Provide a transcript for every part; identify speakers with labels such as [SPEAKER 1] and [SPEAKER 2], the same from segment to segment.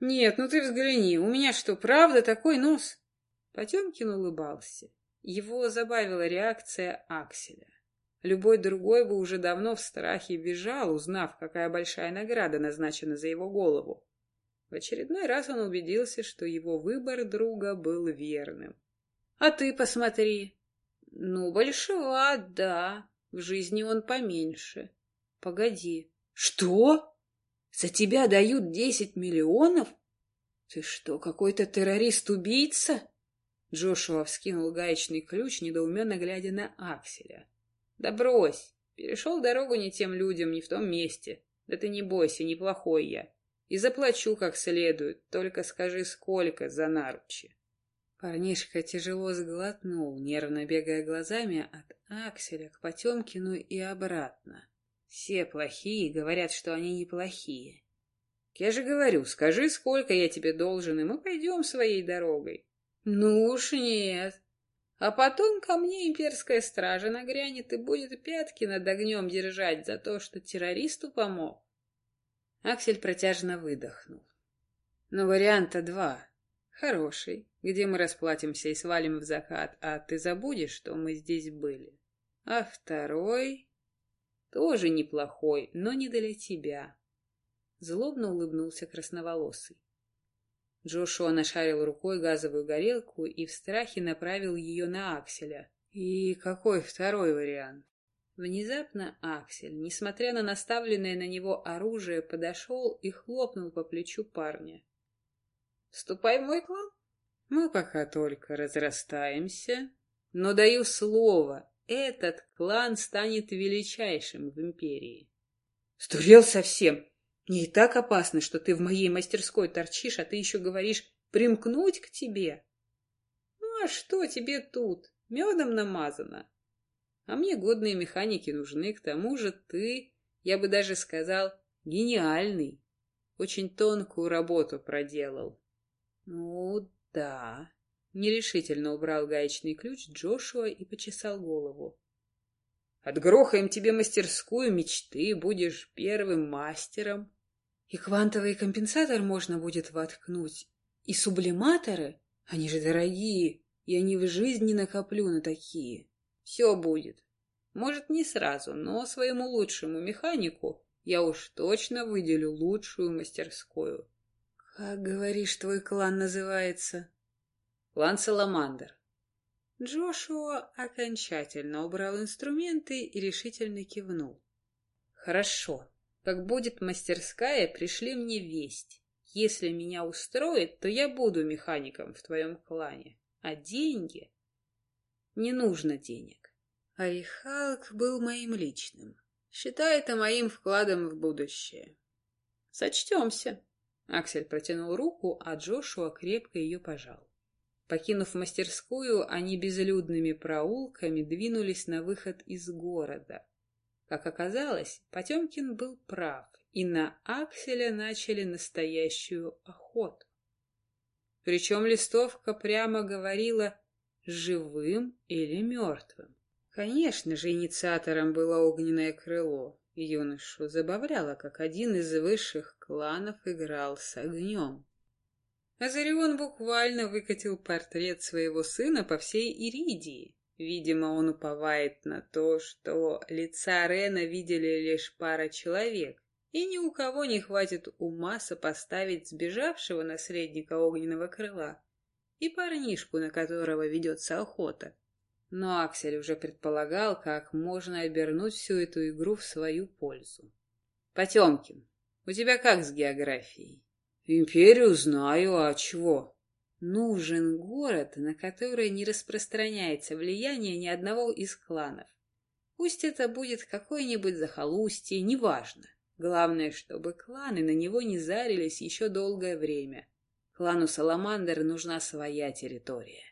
[SPEAKER 1] Нет, ну ты взгляни, у меня что, правда такой нос? Потемкин улыбался. Его забавила реакция Акселя. Любой другой бы уже давно в страхе бежал, узнав, какая большая награда назначена за его голову. В очередной раз он убедился, что его выбор друга был верным. «А ты посмотри!» «Ну, большеват, да. В жизни он поменьше. Погоди. Что? За тебя дают десять миллионов? Ты что, какой-то террорист-убийца?» Джошуа вскинул гаечный ключ, недоуменно глядя на Акселя. «Да брось! Перешел дорогу не тем людям, не в том месте. Да ты не бойся, неплохой я. И заплачу как следует, только скажи, сколько за наручи». Парнишка тяжело сглотнул, нервно бегая глазами от Акселя к Потемкину и обратно. Все плохие говорят, что они неплохие. Я же говорю, скажи, сколько я тебе должен, и мы пойдем своей дорогой. Ну уж нет. А потом ко мне имперская стража нагрянет и будет пятки над огнем держать за то, что террористу помог. Аксель протяжно выдохнул. Но варианта два. Хороший, где мы расплатимся и свалим в закат, а ты забудешь, что мы здесь были. А второй... Тоже неплохой, но не для тебя. Злобно улыбнулся красноволосый. Джошуа нашарил рукой газовую горелку и в страхе направил ее на Акселя. И какой второй вариант? Внезапно Аксель, несмотря на наставленное на него оружие, подошел и хлопнул по плечу парня. «Вступай в мой клан. Мы пока только разрастаемся, но даю слово, этот клан станет величайшим в империи». «Сдурел совсем!» Мне и так опасно, что ты в моей мастерской торчишь, а ты еще говоришь примкнуть к тебе. Ну а что тебе тут? Медом намазано. А мне годные механики нужны, к тому же ты, я бы даже сказал, гениальный. Очень тонкую работу проделал. Ну, да. Нерешительно убрал гаечный ключ Джошуа и почесал голову. Отгрохаем тебе мастерскую мечты, будешь первым мастером. И квантовый компенсатор можно будет воткнуть. И сублиматоры? Они же дорогие. Я ни в жизни накоплю на такие. Все будет. Может, не сразу, но своему лучшему механику я уж точно выделю лучшую мастерскую. Как, говоришь, твой клан называется? Клан Саламандр. Джошуа окончательно убрал инструменты и решительно кивнул. Хорошо. Как будет мастерская, пришли мне весть. Если меня устроит, то я буду механиком в твоем клане. А деньги? Не нужно денег. Арихалк был моим личным. Считай это моим вкладом в будущее. Сочтемся. Аксель протянул руку, а Джошуа крепко ее пожал. Покинув мастерскую, они безлюдными проулками двинулись на выход из города. Как оказалось, Потемкин был прав, и на Акселя начали настоящую охоту. Причем листовка прямо говорила «живым или мертвым». Конечно же, инициатором было огненное крыло. Юношу забавляло, как один из высших кланов играл с огнем. Азарион буквально выкатил портрет своего сына по всей Иридии. Видимо, он уповает на то, что лица Рена видели лишь пара человек, и ни у кого не хватит ума сопоставить сбежавшего наследника огненного крыла и парнишку, на которого ведется охота. Но Аксель уже предполагал, как можно обернуть всю эту игру в свою пользу. «Потемкин, у тебя как с географией?» «Империю знаю, а чего?» Нужен город, на который не распространяется влияние ни одного из кланов. Пусть это будет какое-нибудь захолустье, неважно. Главное, чтобы кланы на него не зарились еще долгое время. Клану Саламандр нужна своя территория.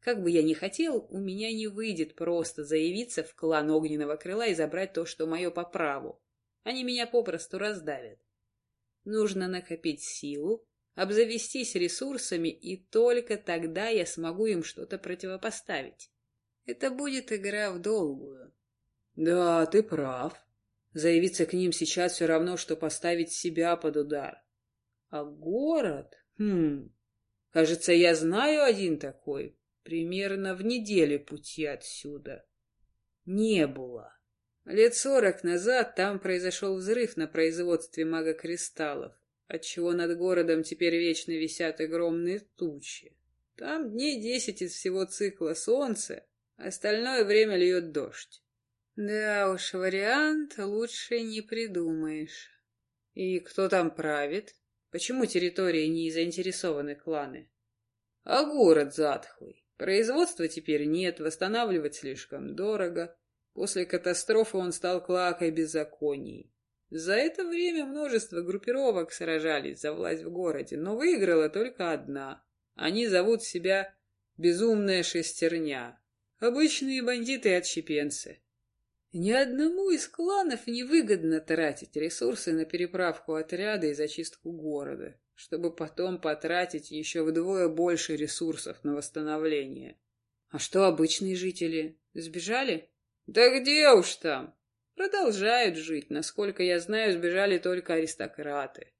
[SPEAKER 1] Как бы я ни хотел, у меня не выйдет просто заявиться в клан Огненного Крыла и забрать то, что мое по праву. Они меня попросту раздавят. Нужно накопить силу, обзавестись ресурсами, и только тогда я смогу им что-то противопоставить. Это будет игра в долгую. Да, ты прав. Заявиться к ним сейчас все равно, что поставить себя под удар. А город? Хм, кажется, я знаю один такой, примерно в неделе пути отсюда. Не было. Лет сорок назад там произошел взрыв на производстве магокристаллов, отчего над городом теперь вечно висят огромные тучи. Там дней десять из всего цикла солнца, остальное время льет дождь. Да уж, вариант лучше не придумаешь. И кто там правит? Почему территории не заинтересованы кланы? А город затхлый. Производства теперь нет, восстанавливать слишком дорого. После катастрофы он стал клакой беззаконий. За это время множество группировок сражались за власть в городе, но выиграла только одна. Они зовут себя «Безумная шестерня». Обычные бандиты и отщепенцы. Ни одному из кланов не выгодно тратить ресурсы на переправку отряда и зачистку города, чтобы потом потратить еще вдвое больше ресурсов на восстановление. А что обычные жители? Сбежали? Да где уж там? Продолжают жить. Насколько я знаю, сбежали только аристократы.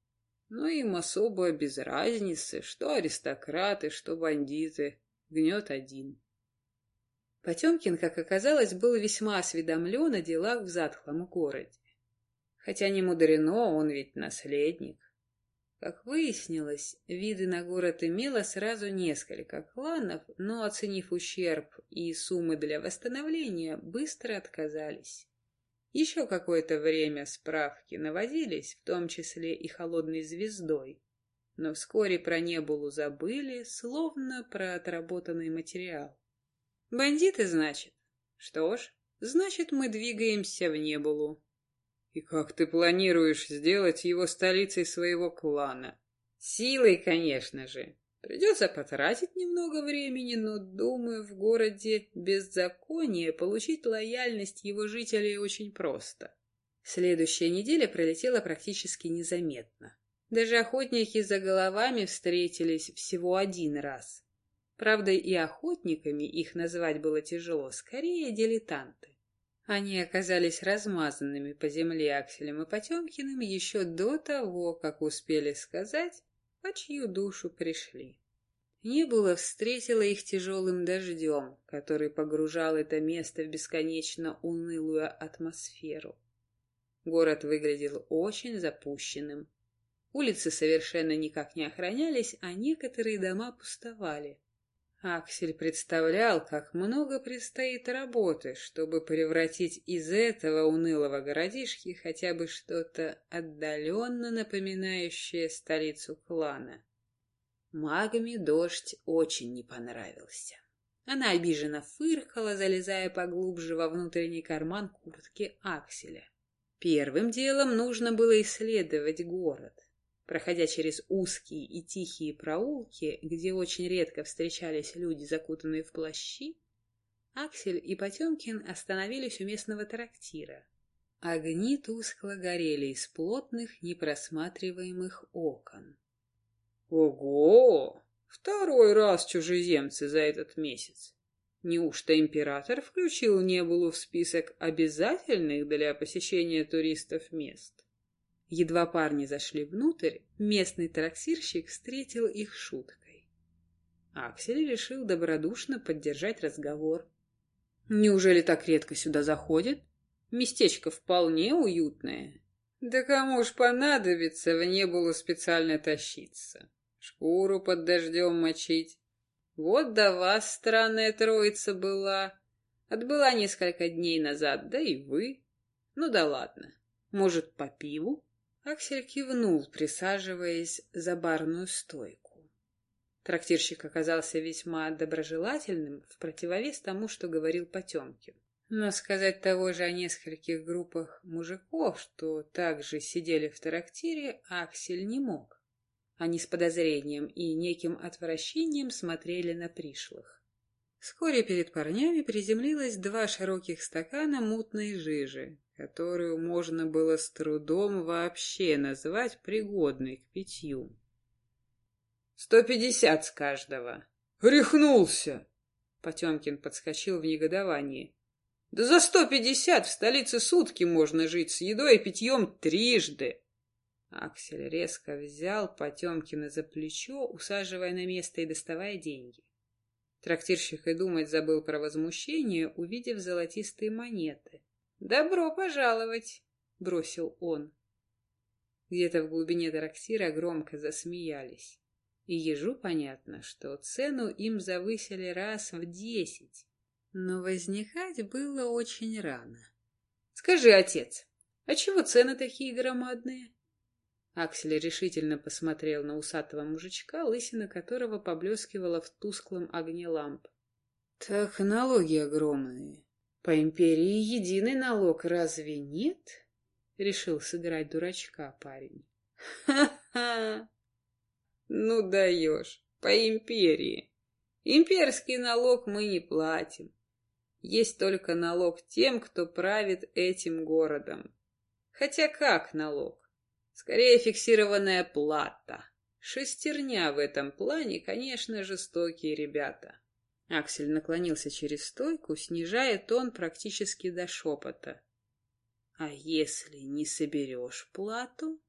[SPEAKER 1] Но им особо без разницы, что аристократы, что бандиты. Гнет один. Потемкин, как оказалось, был весьма осведомлен о делах в затхлом городе. Хотя не мудрено, он ведь наследник. Как выяснилось, виды на город имело сразу несколько кланов, но, оценив ущерб и суммы для восстановления, быстро отказались. Еще какое-то время справки наводились, в том числе и холодной звездой, но вскоре про Небулу забыли, словно про отработанный материал. Бандиты, значит? Что ж, значит, мы двигаемся в Небулу. И как ты планируешь сделать его столицей своего клана? Силой, конечно же. Придется потратить немного времени, но, думаю, в городе беззакония получить лояльность его жителей очень просто. Следующая неделя пролетела практически незаметно. Даже охотники за головами встретились всего один раз. Правда, и охотниками их назвать было тяжело, скорее дилетанты. Они оказались размазанными по земле Акселем и Потемкиным еще до того, как успели сказать, по чью душу пришли. Небыло встретило их тяжелым дождем, который погружал это место в бесконечно унылую атмосферу. Город выглядел очень запущенным. Улицы совершенно никак не охранялись, а некоторые дома пустовали. Аксель представлял, как много предстоит работы, чтобы превратить из этого унылого городишки хотя бы что-то отдаленно напоминающее столицу клана. Магами дождь очень не понравился. Она обиженно фыркала, залезая поглубже во внутренний карман куртки Акселя. Первым делом нужно было исследовать город. Проходя через узкие и тихие проулки, где очень редко встречались люди, закутанные в плащи, Аксель и Потемкин остановились у местного трактира. Огни тускло горели из плотных, непросматриваемых окон. «Ого! Второй раз чужеземцы за этот месяц! Неужто император включил Небулу в список обязательных для посещения туристов мест?» Едва парни зашли внутрь, местный трактирщик встретил их шуткой. Аксель решил добродушно поддержать разговор. «Неужели так редко сюда заходит? Местечко вполне уютное. Да кому ж понадобится в небулу специально тащиться? Шкуру под дождем мочить? Вот до вас странная троица была. Отбыла несколько дней назад, да и вы. Ну да ладно. Может, по пиву?» Аксель кивнул, присаживаясь за барную стойку. Трактирщик оказался весьма доброжелательным в противовес тому, что говорил Потемкин. Но сказать того же о нескольких группах мужиков, что также сидели в трактире, Аксель не мог. Они с подозрением и неким отвращением смотрели на пришлых. Вскоре перед парнями приземлилось два широких стакана мутной жижи, которую можно было с трудом вообще назвать пригодной к питью. «Сто пятьдесят с каждого!» «Рехнулся!» Потемкин подскочил в негодовании. «Да за сто пятьдесят в столице сутки можно жить с едой и питьем трижды!» Аксель резко взял Потемкина за плечо, усаживая на место и доставая деньги. Трактирщик и думать забыл про возмущение, увидев золотистые монеты. «Добро пожаловать!» — бросил он. Где-то в глубине трактира громко засмеялись. И ежу понятно, что цену им завысили раз в десять. Но возникать было очень рано. «Скажи, отец, а чего цены такие громадные?» Аксель решительно посмотрел на усатого мужичка, лысина которого поблескивала в тусклом огне ламп. «Так налоги огромные. По империи единый налог разве нет?» Решил сыграть дурачка парень. «Ха-ха! Ну даешь, по империи. Имперский налог мы не платим. Есть только налог тем, кто правит этим городом. Хотя как налог? Скорее фиксированная плата. Шестерня в этом плане, конечно, жестокие ребята. Аксель наклонился через стойку, снижая тон практически до шепота. А если не соберешь плату?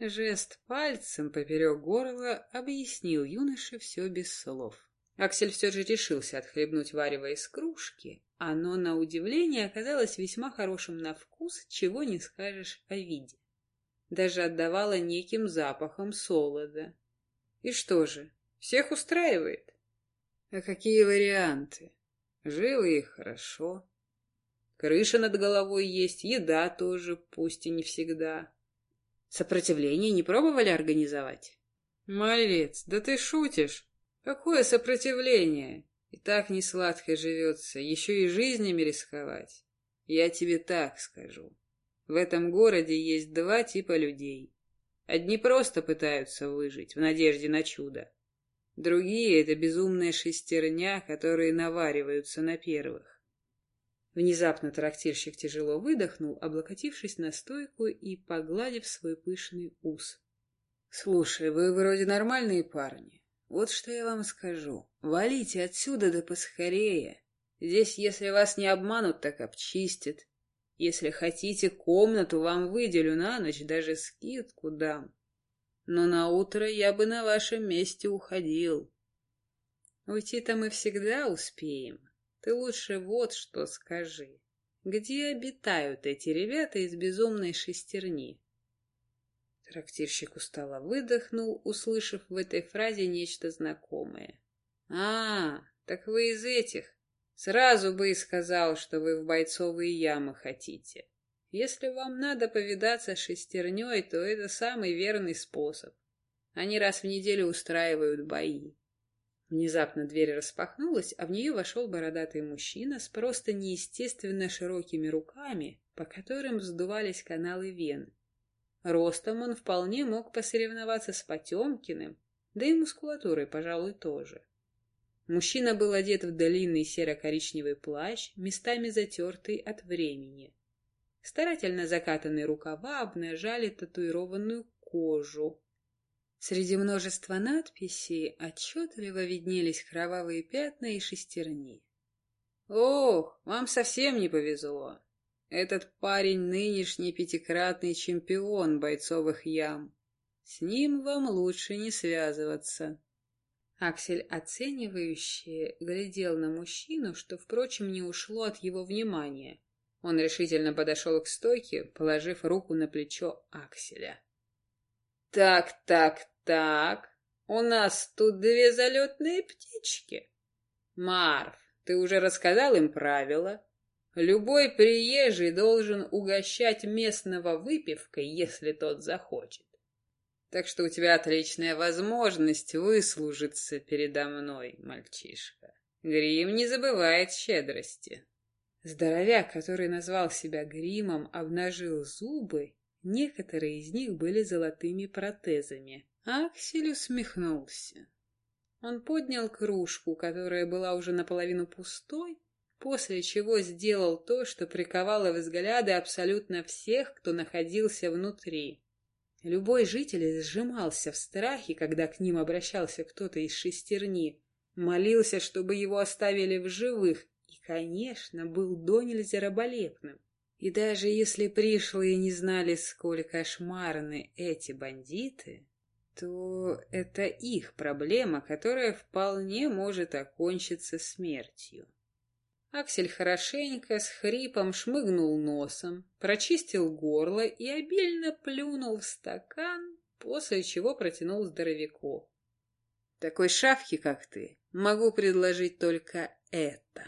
[SPEAKER 1] Жест пальцем поперек горла объяснил юноше все без слов. Аксель все же решился отхлебнуть варево из кружки. Оно, на удивление, оказалось весьма хорошим на вкус, чего не скажешь о виде даже отдавала неким запахом солода. И что же, всех устраивает? А какие варианты? Живы и хорошо. Крыша над головой есть, еда тоже, пусть и не всегда. Сопротивление не пробовали организовать? Малец, да ты шутишь. Какое сопротивление? И так не сладко живется, еще и жизнями рисковать. Я тебе так скажу. В этом городе есть два типа людей. Одни просто пытаются выжить в надежде на чудо. Другие — это безумная шестерня, которые навариваются на первых. Внезапно трактирщик тяжело выдохнул, облокотившись на стойку и погладив свой пышный ус. «Слушай, вы вроде нормальные парни. Вот что я вам скажу. Валите отсюда да поскорее. Здесь, если вас не обманут, так обчистят. Если хотите комнату, вам выделю на ночь, даже скидку дам. Но на утро я бы на вашем месте уходил. Уйти-то мы всегда успеем. Ты лучше вот что скажи. Где обитают эти ребята из безумной шестерни? Трактирщик устало выдохнул, услышав в этой фразе нечто знакомое. «А, так вы из этих. Сразу бы и сказал, что вы в бойцовые ямы хотите. Если вам надо повидаться с шестерней, то это самый верный способ. Они раз в неделю устраивают бои. Внезапно дверь распахнулась, а в нее вошел бородатый мужчина с просто неестественно широкими руками, по которым вздувались каналы вен. Ростом он вполне мог посоревноваться с Потемкиным, да и мускулатурой, пожалуй, тоже. Мужчина был одет в длинный серо-коричневый плащ, местами затертый от времени. Старательно закатанные рукава обнажали татуированную кожу. Среди множества надписей отчетливо виднелись кровавые пятна и шестерни. «Ох, вам совсем не повезло. Этот парень нынешний пятикратный чемпион бойцовых ям. С ним вам лучше не связываться». Аксель оценивающе глядел на мужчину, что, впрочем, не ушло от его внимания. Он решительно подошел к стойке, положив руку на плечо Акселя. «Так, так, так, у нас тут две залетные птички. Марв, ты уже рассказал им правила. Любой приезжий должен угощать местного выпивкой, если тот захочет. Так что у тебя отличная возможность выслужиться передо мной, мальчишка. Грим не забывает щедрости. Здоровяк, который назвал себя Гримом, обнажил зубы. Некоторые из них были золотыми протезами. Аксель усмехнулся. Он поднял кружку, которая была уже наполовину пустой, после чего сделал то, что приковало взгляды абсолютно всех, кто находился внутри. Любой житель сжимался в страхе, когда к ним обращался кто-то из шестерни, молился, чтобы его оставили в живых, и, конечно, был до нельзя раболепным. И даже если пришлые не знали, сколь кошмарны эти бандиты, то это их проблема, которая вполне может окончиться смертью. Аксель хорошенько с хрипом шмыгнул носом, прочистил горло и обильно плюнул в стакан, после чего протянул здоровяку. Такой шавки, как ты, могу предложить только это.